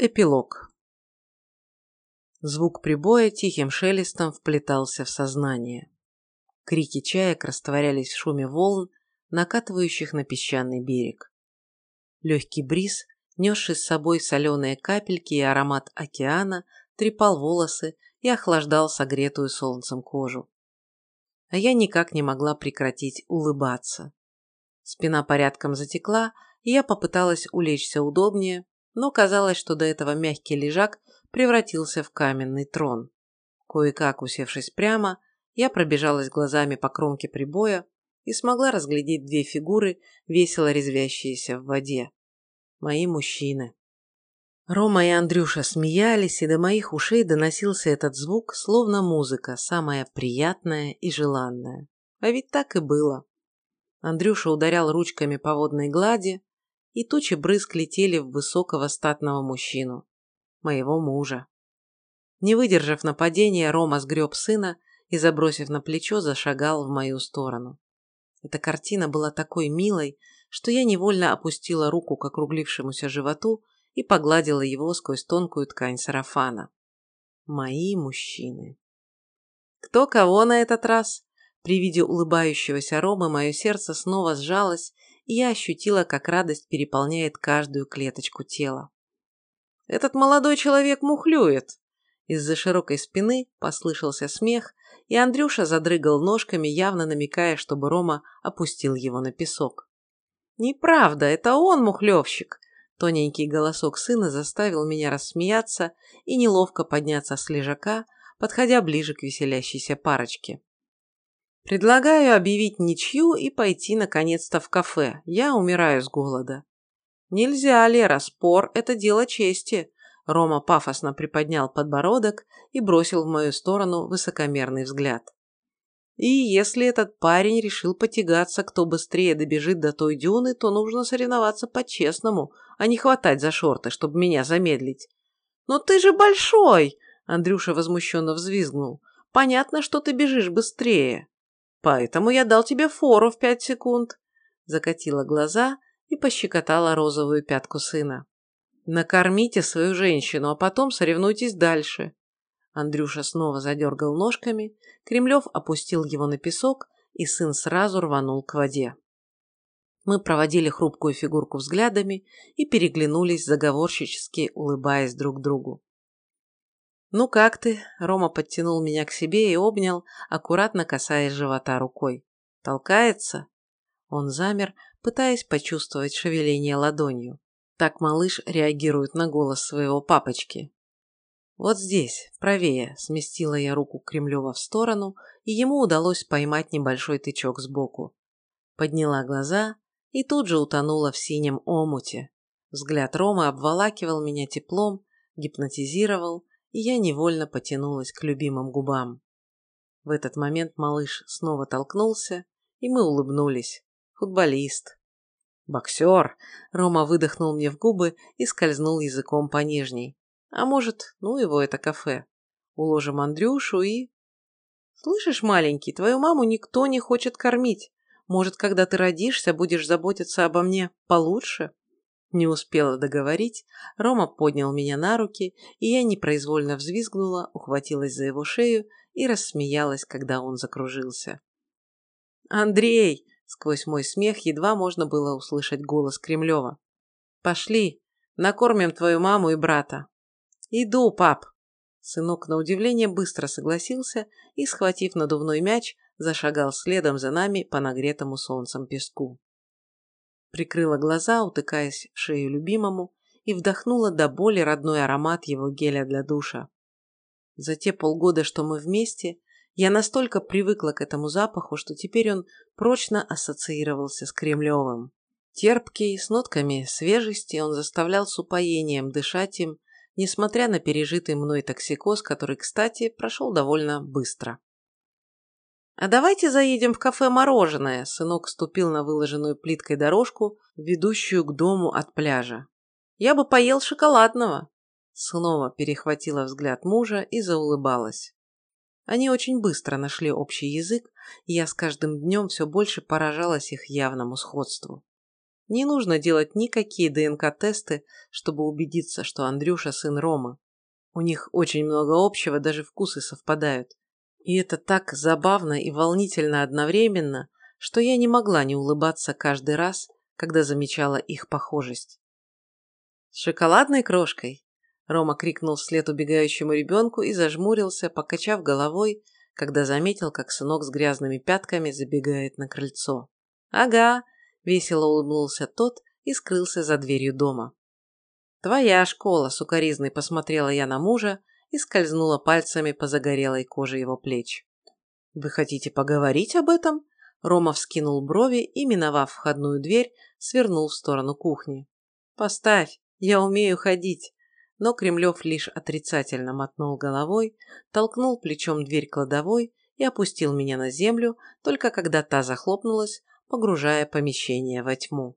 Эпилог. Звук прибоя тихим шелестом вплетался в сознание. Крики чаек растворялись в шуме волн, накатывающих на песчаный берег. Легкий бриз, несший с собой соленые капельки и аромат океана, трепал волосы и охлаждал согретую солнцем кожу. А я никак не могла прекратить улыбаться. Спина порядком затекла, и я попыталась улечься удобнее, но казалось, что до этого мягкий лежак превратился в каменный трон. Кое-как усевшись прямо, я пробежалась глазами по кромке прибоя и смогла разглядеть две фигуры, весело резвящиеся в воде. Мои мужчины. Рома и Андрюша смеялись, и до моих ушей доносился этот звук, словно музыка, самая приятная и желанная. А ведь так и было. Андрюша ударял ручками по водной глади, и тучи брызг летели в высокого статного мужчину, моего мужа. Не выдержав нападения, Рома сгреб сына и, забросив на плечо, зашагал в мою сторону. Эта картина была такой милой, что я невольно опустила руку к округлившемуся животу и погладила его сквозь тонкую ткань сарафана. Мои мужчины. Кто кого на этот раз? При виде улыбающегося Ромы мое сердце снова сжалось я ощутила, как радость переполняет каждую клеточку тела. «Этот молодой человек мухлюет!» Из-за широкой спины послышался смех, и Андрюша задрыгал ножками, явно намекая, чтобы Рома опустил его на песок. «Неправда, это он мухлевщик!» Тоненький голосок сына заставил меня рассмеяться и неловко подняться с лежака, подходя ближе к веселящейся парочке. Предлагаю объявить ничью и пойти наконец-то в кафе. Я умираю с голода. Нельзя, Лера, спор – это дело чести. Рома пафосно приподнял подбородок и бросил в мою сторону высокомерный взгляд. И если этот парень решил потягаться, кто быстрее добежит до той дюны, то нужно соревноваться по-честному, а не хватать за шорты, чтобы меня замедлить. «Но ты же большой!» – Андрюша возмущенно взвизгнул. «Понятно, что ты бежишь быстрее». Поэтому я дал тебе фору в пять секунд. Закатила глаза и пощекотала розовую пятку сына. Накормите свою женщину, а потом соревнуйтесь дальше. Андрюша снова задергал ножками, Кремлев опустил его на песок, и сын сразу рванул к воде. Мы проводили хрупкую фигурку взглядами и переглянулись, заговорщически улыбаясь друг другу. «Ну как ты?» – Рома подтянул меня к себе и обнял, аккуратно касаясь живота рукой. «Толкается?» Он замер, пытаясь почувствовать шевеление ладонью. Так малыш реагирует на голос своего папочки. «Вот здесь, правее», – сместила я руку Кремлева в сторону, и ему удалось поймать небольшой тычок сбоку. Подняла глаза и тут же утонула в синем омуте. Взгляд Ромы обволакивал меня теплом, гипнотизировал, и я невольно потянулась к любимым губам. В этот момент малыш снова толкнулся, и мы улыбнулись. Футболист. Боксер. Рома выдохнул мне в губы и скользнул языком по нижней. А может, ну его это кафе. Уложим Андрюшу и... Слышишь, маленький, твою маму никто не хочет кормить. Может, когда ты родишься, будешь заботиться обо мне получше? Не успела договорить, Рома поднял меня на руки, и я непроизвольно взвизгнула, ухватилась за его шею и рассмеялась, когда он закружился. «Андрей!» – сквозь мой смех едва можно было услышать голос Кремлева. «Пошли, накормим твою маму и брата». «Иду, пап!» Сынок на удивление быстро согласился и, схватив надувной мяч, зашагал следом за нами по нагретому солнцем песку. Прикрыла глаза, утыкаясь в шею любимому, и вдохнула до боли родной аромат его геля для душа. За те полгода, что мы вместе, я настолько привыкла к этому запаху, что теперь он прочно ассоциировался с Кремлевым. Терпкий, с нотками свежести, он заставлял с упоением дышать им, несмотря на пережитый мной токсикоз, который, кстати, прошел довольно быстро. «А давайте заедем в кафе «Мороженое», – сынок ступил на выложенную плиткой дорожку, ведущую к дому от пляжа. «Я бы поел шоколадного». Снова перехватила взгляд мужа и заулыбалась. Они очень быстро нашли общий язык, и я с каждым днем все больше поражалась их явному сходству. Не нужно делать никакие ДНК-тесты, чтобы убедиться, что Андрюша сын Рома. У них очень много общего, даже вкусы совпадают. И это так забавно и волнительно одновременно, что я не могла не улыбаться каждый раз, когда замечала их похожесть. «С шоколадной крошкой!» Рома крикнул вслед убегающему ребенку и зажмурился, покачав головой, когда заметил, как сынок с грязными пятками забегает на крыльцо. «Ага!» – весело улыбнулся тот и скрылся за дверью дома. «Твоя школа!» – сукоризной посмотрела я на мужа и скользнула пальцами по загорелой коже его плеч. «Вы хотите поговорить об этом?» Рома вскинул брови и, миновав входную дверь, свернул в сторону кухни. «Поставь, я умею ходить!» Но Кремлев лишь отрицательно мотнул головой, толкнул плечом дверь кладовой и опустил меня на землю, только когда та захлопнулась, погружая помещение во тьму.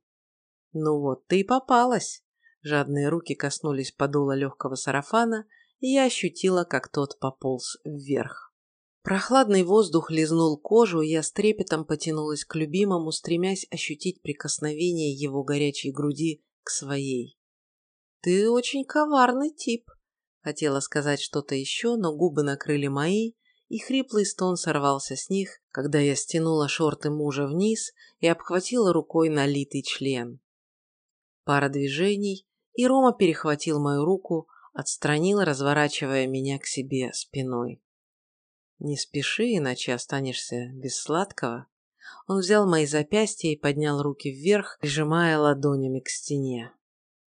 «Ну вот ты и попалась!» Жадные руки коснулись подола легкого сарафана, я ощутила, как тот пополз вверх. Прохладный воздух лизнул кожу, я с трепетом потянулась к любимому, стремясь ощутить прикосновение его горячей груди к своей. «Ты очень коварный тип», — хотела сказать что-то еще, но губы накрыли мои, и хриплый стон сорвался с них, когда я стянула шорты мужа вниз и обхватила рукой налитый член. Пара движений, и Рома перехватил мою руку, отстранил, разворачивая меня к себе спиной. «Не спеши, иначе останешься без сладкого». Он взял мои запястья и поднял руки вверх, прижимая ладонями к стене.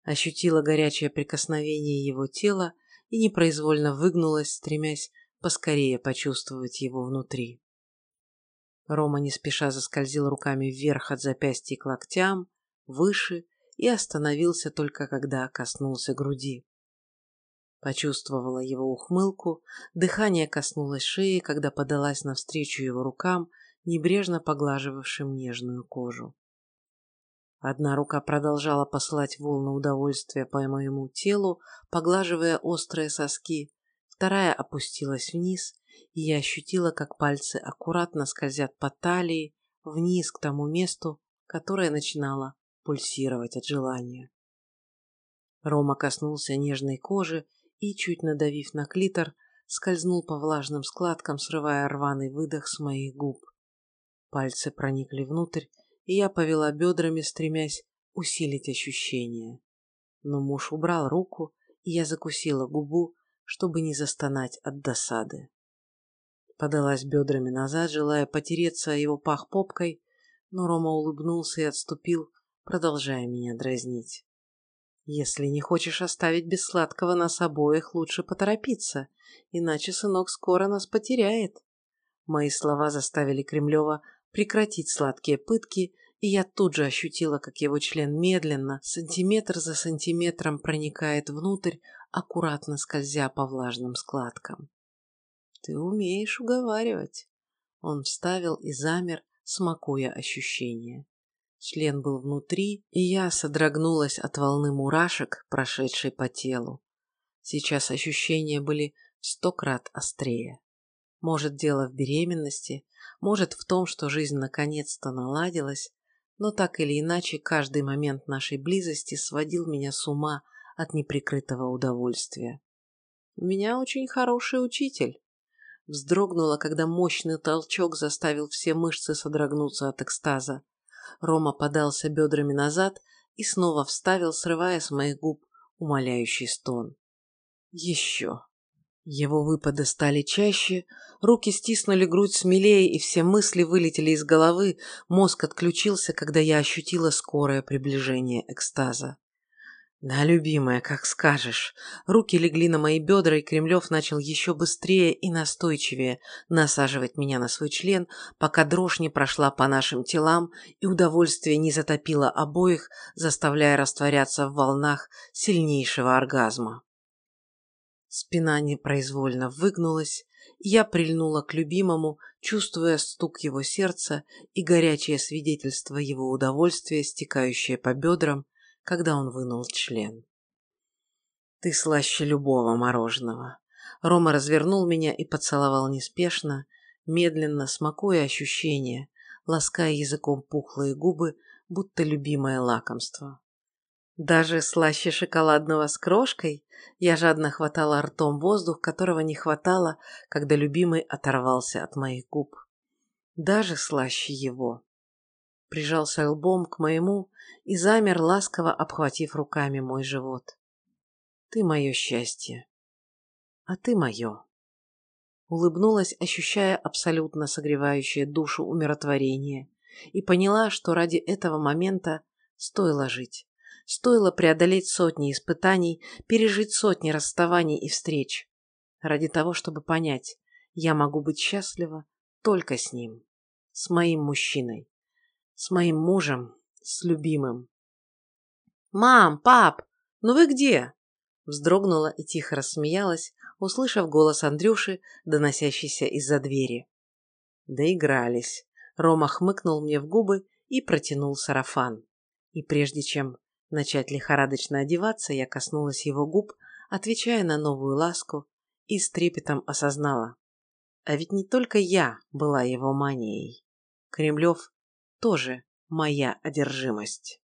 Ощутила горячее прикосновение его тела и непроизвольно выгнулась, стремясь поскорее почувствовать его внутри. Рома не спеша заскользил руками вверх от запястья к локтям, выше и остановился только когда коснулся груди. Почувствовала его ухмылку, дыхание коснулось шеи, когда подалась навстречу его рукам, небрежно поглаживавшим нежную кожу. Одна рука продолжала посылать волны удовольствия по моему телу, поглаживая острые соски, вторая опустилась вниз, и я ощутила, как пальцы аккуратно скользят по талии, вниз к тому месту, которое начинало пульсировать от желания. Рома коснулся нежной кожи и, чуть надавив на клитор, скользнул по влажным складкам, срывая рваный выдох с моих губ. Пальцы проникли внутрь, и я повела бедрами, стремясь усилить ощущение. Но муж убрал руку, и я закусила губу, чтобы не застонать от досады. Подалась бедрами назад, желая потереться о его пах попкой, но Рома улыбнулся и отступил, продолжая меня дразнить. Если не хочешь оставить без сладкого нас обоих, лучше поторопиться, иначе сынок скоро нас потеряет. Мои слова заставили Кремлева прекратить сладкие пытки, и я тут же ощутила, как его член медленно, сантиметр за сантиметром проникает внутрь, аккуратно скользя по влажным складкам. «Ты умеешь уговаривать». Он вставил и замер, смакуя ощущения. Член был внутри, и я содрогнулась от волны мурашек, прошедшей по телу. Сейчас ощущения были в сто крат острее. Может, дело в беременности, может, в том, что жизнь наконец-то наладилась, но так или иначе каждый момент нашей близости сводил меня с ума от неприкрытого удовольствия. У меня очень хороший учитель. Вздрогнула, когда мощный толчок заставил все мышцы содрогнуться от экстаза. Рома подался бедрами назад и снова вставил, срывая с моих губ умоляющий стон. Еще. Его выпады стали чаще, руки стиснули грудь смелее, и все мысли вылетели из головы, мозг отключился, когда я ощутила скорое приближение экстаза. «Да, любимая, как скажешь». Руки легли на мои бедра, и Кремлев начал еще быстрее и настойчивее насаживать меня на свой член, пока дрожь не прошла по нашим телам и удовольствие не затопило обоих, заставляя растворяться в волнах сильнейшего оргазма. Спина непроизвольно выгнулась, и я прильнула к любимому, чувствуя стук его сердца и горячее свидетельство его удовольствия, стекающее по бедрам, когда он вынул член. «Ты слаще любого мороженого». Рома развернул меня и поцеловал неспешно, медленно смакуя ощущения, лаская языком пухлые губы, будто любимое лакомство. Даже слаще шоколадного с крошкой я жадно хватала ртом воздух, которого не хватало, когда любимый оторвался от моих губ. Даже слаще его. Прижался лбом к моему и замер, ласково обхватив руками мой живот. Ты мое счастье. А ты мое. Улыбнулась, ощущая абсолютно согревающее душу умиротворение, и поняла, что ради этого момента стоило жить. Стоило преодолеть сотни испытаний, пережить сотни расставаний и встреч. Ради того, чтобы понять, я могу быть счастлива только с ним. С моим мужчиной. С моим мужем. С любимым. «Мам, пап, ну вы где?» Вздрогнула и тихо рассмеялась, услышав голос Андрюши, доносящийся из-за двери. Доигрались. Рома хмыкнул мне в губы и протянул сарафан. И прежде чем начать лихорадочно одеваться, я коснулась его губ, отвечая на новую ласку, и с трепетом осознала. А ведь не только я была его манией. Кремлев тоже моя одержимость.